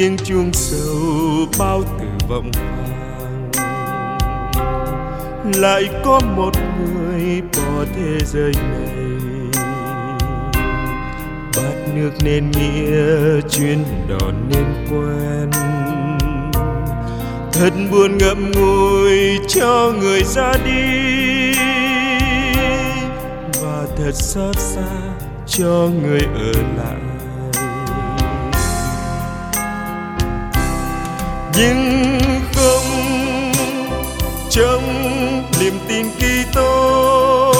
tiếng chuông sầu bao từ vọng vang lại có một người bỏ thế giới này. Bát nước nên nghĩa chuyến đò nên quen. Thật buồn ngậm ngùi cho người ra đi. Và thật xót xa cho người ở lại. Nhưng không trong niềm tin Kitô,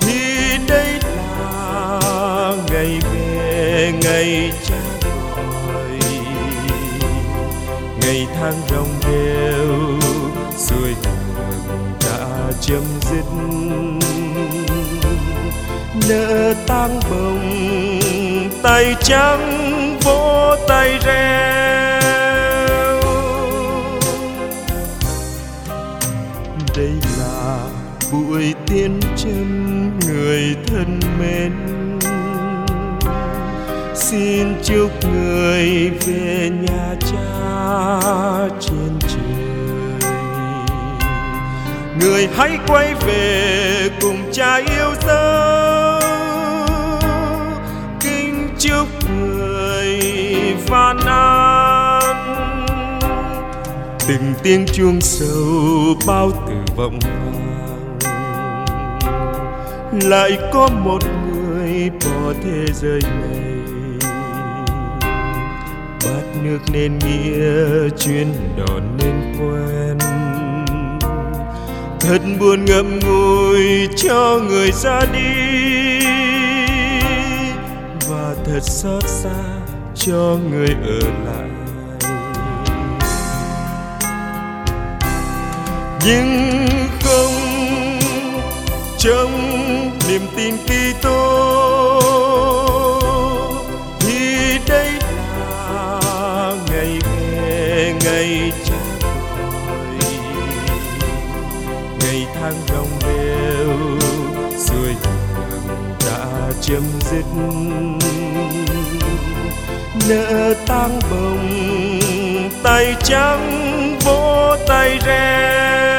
thì đây là ngày về ngày cha gọi ngày tháng rong đều xuôi ngược đã chấm dứt. Nỡ tang bồng, tay trắng vỗ tay reo bụi buổi tiên chân người thân mến. Xin chúc người về nhà cha trên trời. Người hãy quay về cùng cha yêu dấu. Kính chúc người van an từng tiếng chuông sâu bao tử vọng vang lại có một người bỏ thế giới này. Bát nước nên nghĩa chuyên đò nên quen. Thật buồn ngậm ngùi cho người ra đi. Và thật xót xa cho người ở lại. Nhưng không trông niềm tin Kitô. Thì đây là ngày về ngày cha gọi ngày tháng đông đều xuôi ngược đã chấm dứt. Nợ tang bồng, tay trắng vỗ tay reo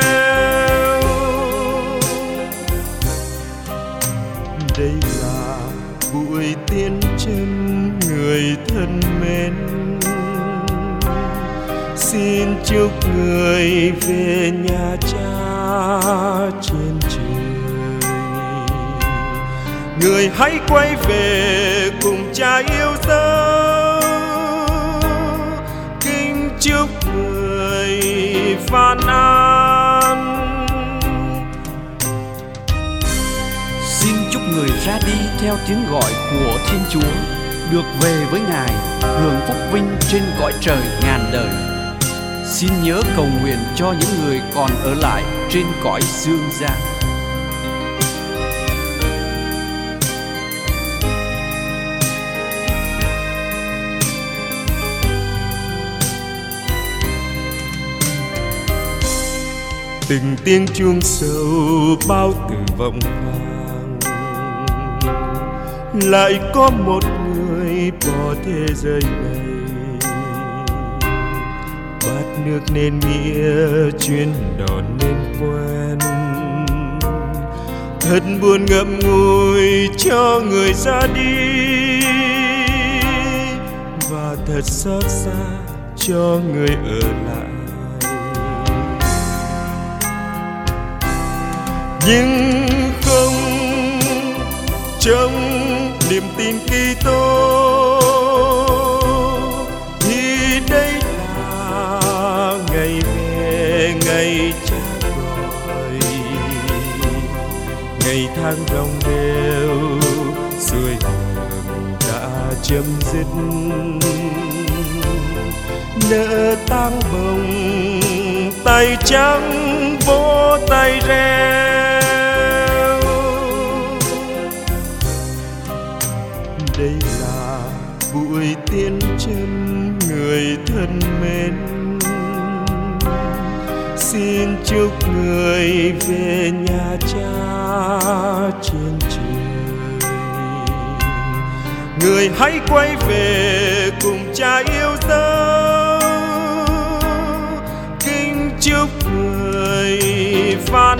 xin chúc người về nhà cha trên trời. Người hãy quay về cùng cha yêu dấu kính chúc người Phan an Xin chúc người ra đi theo tiếng gọi của Thiên Chúa, được về với Ngài, hưởng phúc vinh trên cõi trời ngàn đời. Xin nhớ cầu nguyện cho những người còn ở lại trên cõi dương gian. từng tiếng chuông sâu bao từ vọng vang lại có một người bỏ thế giới này bát nước nên nghĩa chuyên đò nên quen. Thật buồn ngậm ngùi cho người ra đi. Và thật xót xa cho người ở lại. Nhưng không trong niềm tin Kitô. Tháng đồng đều, xuôi ngược đã chấm dứt. Nỡ tang bồng, tay trắng, vỗ tay reo. Đây là buổi tiên chân người thân mến. Xin chúc người về nhà cha trên trời người hãy quay về cùng cha yêu dấu kính chúc người phan.